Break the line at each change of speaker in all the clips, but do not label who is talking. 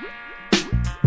Woo!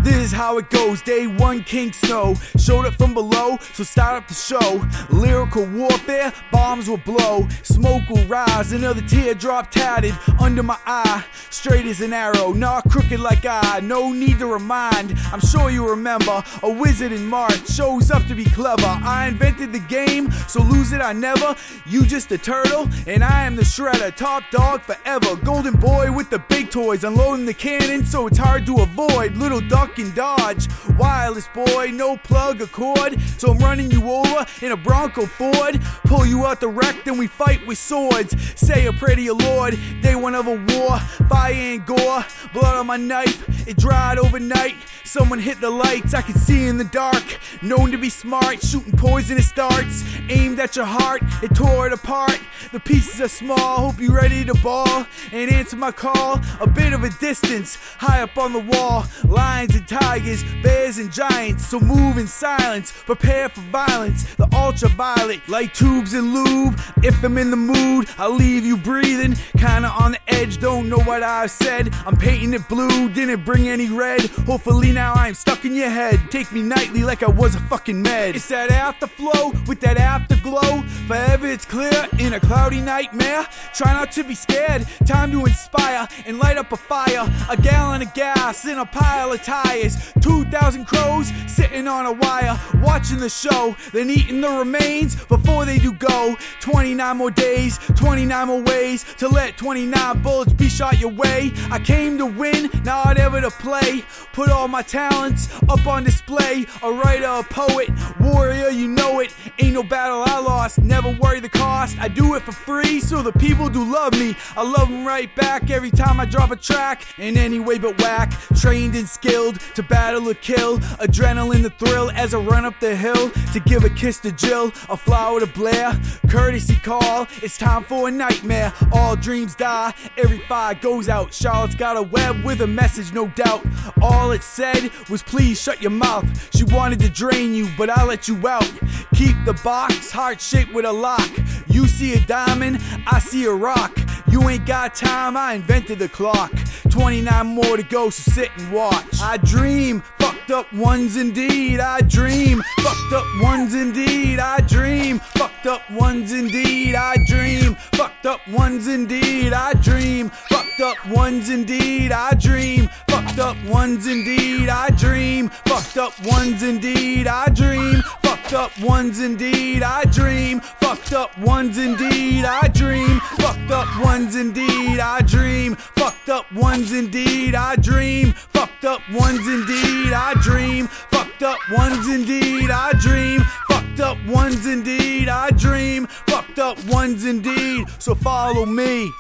This is how it goes. Day one, King Snow showed up from below, so start up the show. Lyrical warfare, bombs will blow, smoke will rise, another teardrop tatted under my eye. Straight as an arrow, not crooked like I. No need to remind. I'm sure you remember a wizard in March shows up to be clever. I invented the game, so lose it I never. You just a turtle, and I am the shredder. Top dog forever. Golden boy with the big toys, unloading the cannon, so it's hard to avoid. Little duck and dodge. Wireless boy, no plug or cord. So I'm running you over in a Bronco Ford. Pull you out the wreck, then we fight with swords. Say a prayer to your Lord. Day one of a war, fire and gore. Blood on my knife, it dried overnight. Someone hit the lights, I can see in the dark. Known to be smart, shooting poisonous darts. Aimed at your heart, it tore it apart. The pieces are small, hope you ready to ball. And answer my call, a bit of a distance. High up on the wall, lions and tigers, bears and giants. So move in silence, prepare for violence. The ultraviolet, light tubes and lube. If I'm in the mood, I'll leave you breathing. Kinda on the edge, don't know what I've said. I'm painting it blue, didn't bring any red. Hopefully now I'm stuck in your head. Take me nightly like I was a fucking med. It's that afterflow with that afterglow. Forever it's clear in a cloudy nightmare. Try not to be scared. Time to inspire and light up a fire. A gallon of gas in a pile of tires. 2,000 crows sitting on a wire. Watching the show, then eating the remains before they do go. 29 more days, 29 more ways to let 29 bullets be shot your way. I came to win, not ever to play. Put all my talents up on display. A writer, a poet, warrior, you know it. Ain't no battle I lost, never worry the cost. I do it for free, so the people do love me. I love them right back every time I drop a track. In any way but whack, trained and skilled to battle or kill. Adrenaline, the thrill as I run up the hill to give a kiss to Jill, a flower to Blair. Courtesy call, it's time for a nightmare. All dreams die, every fire goes out. Charlotte's got a web with a message, no doubt. All it said was please shut your mouth. She wanted to drain you, but I let you out. Keep the box heart shaped with a lock. You see a diamond, I see a rock. You ain't got time, I invented the clock. 29 more to go, so sit and watch. I dream, fucked up ones indeed. I dream, fucked up ones indeed. I dream, fucked up ones indeed. I dream, fucked up ones indeed. I dream, fucked up ones indeed. I dream, fucked up ones indeed. I dream, fucked up ones indeed. I dream, fucked up ones indeed. I dream, fucked up ones indeed. I dream, fucked up ones indeed. I dream, fucked up ones indeed. I dream, fucked up ones indeed. I dream, fucked up ones indeed. I dream, fucked up ones indeed. I dream, fucked up ones indeed. So follow me.